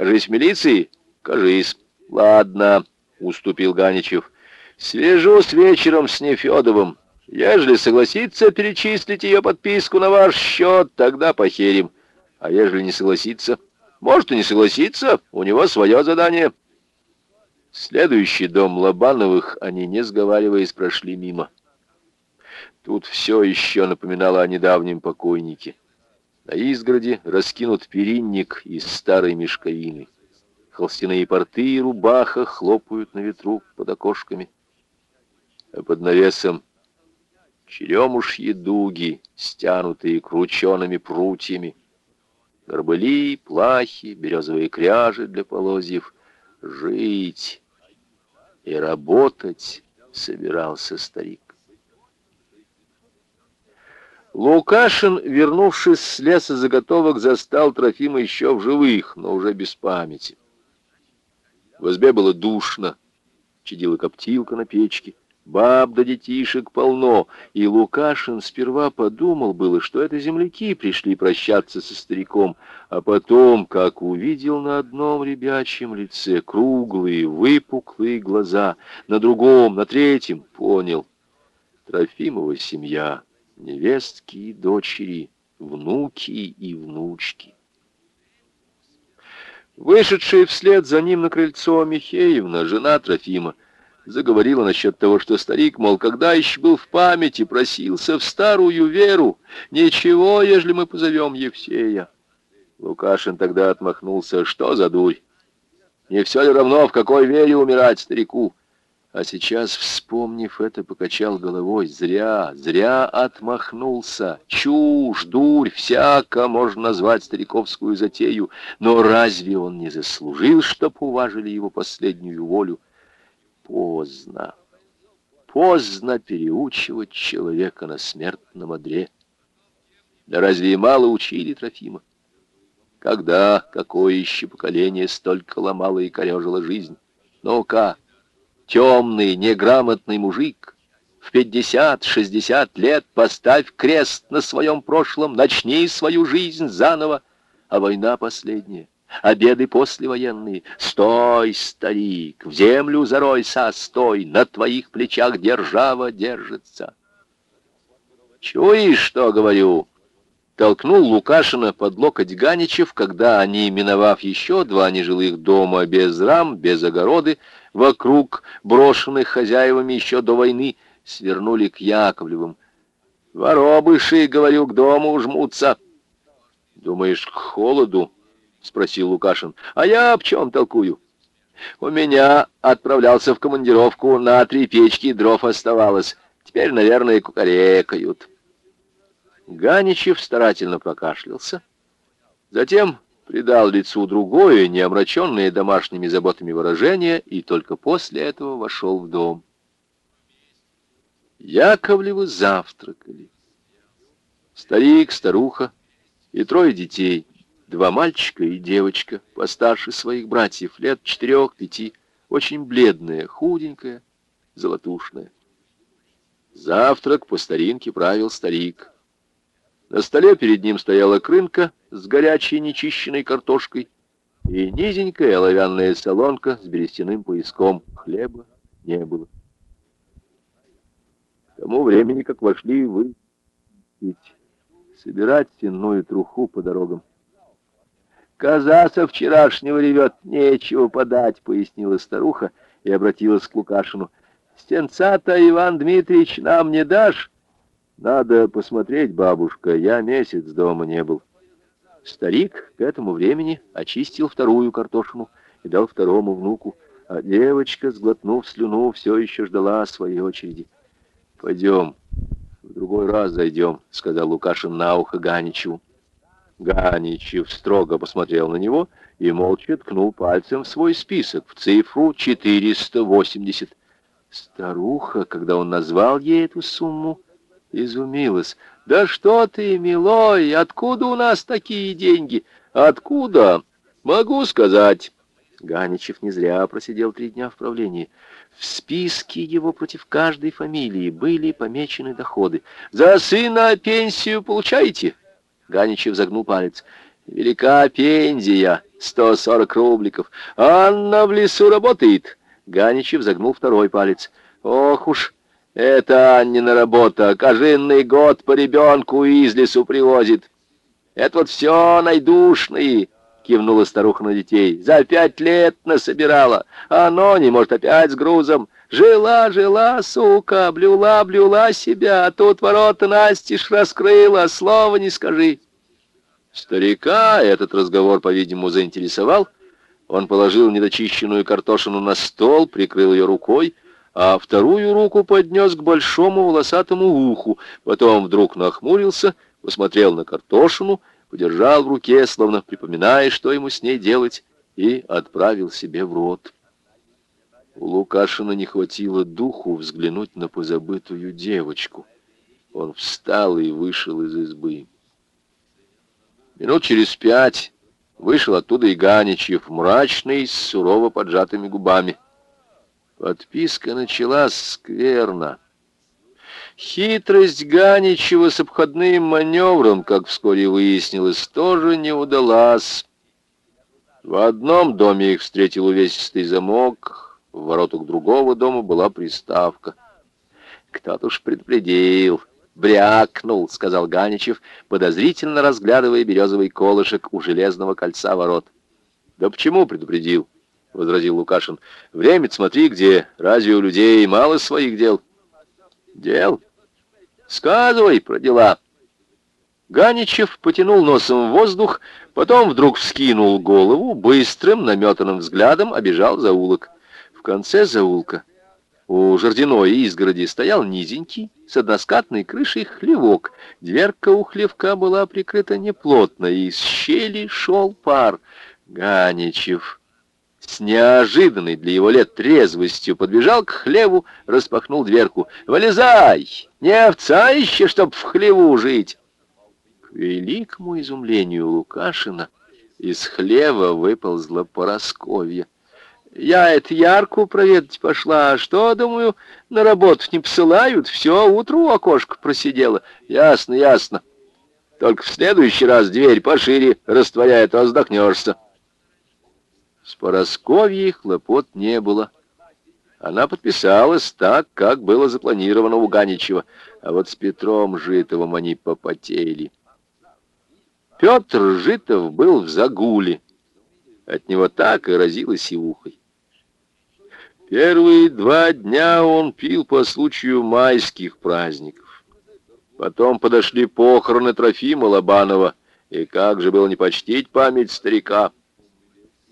Кажись, милиции? Кажись. Ладно, уступил Ганичев. Свяжу с вечером с Нефедовым. Ежели согласится перечислить ее подписку на ваш счет, тогда похерим. А ежели не согласится? Может и не согласится, у него свое задание. Следующий дом Лобановых они, не сговариваясь, прошли мимо. Тут все еще напоминало о недавнем покойнике. На изгороде раскинут перинник из старой мешковины. Холстяные порты и рубаха хлопают на ветру под окошками. А под навесом черемушьи дуги, стянутые кручеными прутьями. Горбыли, плахи, березовые кряжи для полозьев. Жить и работать собирался старик. Лукашин, вернувшись с леса заготовок, застал Трофима еще в живых, но уже без памяти. В избе было душно, чадила коптилка на печке, баб да детишек полно, и Лукашин сперва подумал было, что это земляки пришли прощаться со стариком, а потом, как увидел на одном ребячьем лице круглые, выпуклые глаза, на другом, на третьем, понял, Трофимова семья — невестки и дочери, внуки и внучки. Вышедшая вслед за ним на крыльцо Михеевна, жена Трофима, заговорила насчет того, что старик, мол, когда еще был в памяти, просился в старую веру. Ничего, ежели мы позовем Евсея. Лукашин тогда отмахнулся. Что за дурь? Не все ли равно, в какой вере умирать старику? А сейчас, вспомнив это, покачал головой. Зря, зря отмахнулся. Чушь, дурь, всяко можно назвать стариковскую затею. Но разве он не заслужил, чтоб уважили его последнюю волю? Поздно. Поздно переучивать человека на смертном одре. Да разве и мало учили Трофима? Когда, какое еще поколение столько ломало и корежило жизнь? Ну-ка, темный, неграмотный мужик, в пятьдесят-шестьдесят лет поставь крест на своем прошлом, начни свою жизнь заново, а война последняя. Обеды послевоенные. Стой, старик, в землю заройся, стой, на твоих плечах держава держится. Чуешь, что говорю? Толкнул Лукашина под локоть Ганичев, когда они, миновав еще два нежилых дома без рам, без огороды, вокруг, брошенных хозяевами еще до войны, свернули к Яковлевым. «Воробыши, — говорю, — к дому жмутся». «Думаешь, к холоду?» — спросил Лукашин. «А я об чем толкую?» «У меня отправлялся в командировку, на три печки дров оставалось. Теперь, наверное, кукарекают». Ганичев старательно прокашлялся. Затем придал лицу другое, не омраченное домашними заботами выражение, и только после этого вошел в дом. Яковлевы завтракали. Старик, старуха и трое детей, два мальчика и девочка, постарше своих братьев, лет четырех-пяти, очень бледная, худенькая, золотушная. Завтрак по старинке правил старик. На столе перед ним стояла крынка с горячей нечищенной картошкой и низенькая оловянная солонка с берестяным пояском. Хлеба не было. К тому времени, как вошли вы, ведь собирать сенную труху по дорогам. «Коза со вчерашнего ревет, нечего подать», — пояснила старуха и обратилась к Лукашину. «Стенца-то, Иван Дмитриевич, нам не дашь?» Надо посмотреть, бабушка, я месяц дома не был. Старик к этому времени очистил вторую картошину и дал второму внуку, а девочка, сглотнув слюну, все еще ждала своей очереди. «Пойдем, в другой раз зайдем», — сказал Лукашин на ухо Ганичеву. Ганичев строго посмотрел на него и молча ткнул пальцем в свой список, в цифру 480. Старуха, когда он назвал ей эту сумму, Изумилась. «Да что ты, милой, откуда у нас такие деньги?» «Откуда? Могу сказать». Ганичев не зря просидел три дня в правлении. В списке его против каждой фамилии были помечены доходы. «За сына пенсию получаете?» Ганичев загнул палец. «Велика пензия. сто сорок рубликов. Анна в лесу работает. Ганичев загнул второй палец. Ох уж, это Аннина работа. Кожинный год по ребенку из лесу привозит. Это вот все найдушные, кивнула старуха на детей. За пять лет насобирала. Оно не может опять с грузом. Жила, жила, сука, блюла, блюла себя, а тут ворота настежь раскрыла, слова не скажи. Старика этот разговор, по-видимому, заинтересовал. Он положил недочищенную картошину на стол, прикрыл ее рукой, а вторую руку поднес к большому волосатому уху. Потом вдруг нахмурился, посмотрел на картошину, подержал в руке, словно припоминая, что ему с ней делать, и отправил себе в рот. У Лукашина не хватило духу взглянуть на позабытую девочку. Он встал и вышел из избы. Минут через пять вышел оттуда и Ганичев, мрачный, с сурово поджатыми губами. Подписка началась скверно. Хитрость Ганичева с обходным маневром, как вскоре выяснилось, тоже не удалась. В одном доме их встретил увесистый замок, в воротах другого дома была приставка. «Кто-то уж предупредил, брякнул», — сказал Ганичев, подозрительно разглядывая березовый колышек у железного кольца ворот. «Да почему предупредил?» — возразил Лукашин. «Время смотри где. Разве у людей мало своих дел?» «Дел? Сказывай про дела». Ганичев потянул носом в воздух, потом вдруг вскинул голову, быстрым, наметанным взглядом обежал заулок. В конце заулка у жердяной изгороди стоял низенький, с односкатной крышей хлевок. Дверка у хлевка была прикрыта неплотно, и из щели шел пар. Ганичев с неожиданной для его лет трезвостью подбежал к хлеву, распахнул дверку. «Вылезай! Не овца еще, чтоб в хлеву жить!» К великому изумлению Лукашина из хлева выползла Поросковья. Я это ярку проведать пошла, а что, думаю, на работу не посылают, все, утро у окошка просидела. Ясно, ясно. Только в следующий раз дверь пошире растворяет, а вздохнешься. С Поросковьей хлопот не было. Она подписалась так, как было запланировано у Ганичева, а вот с Петром Житовым они попотели. Петр Житов был в загуле. От него так и разилось и ухой. Первые два дня он пил по случаю майских праздников. Потом подошли похороны Трофима Лобанова, и как же было не почтить память старика.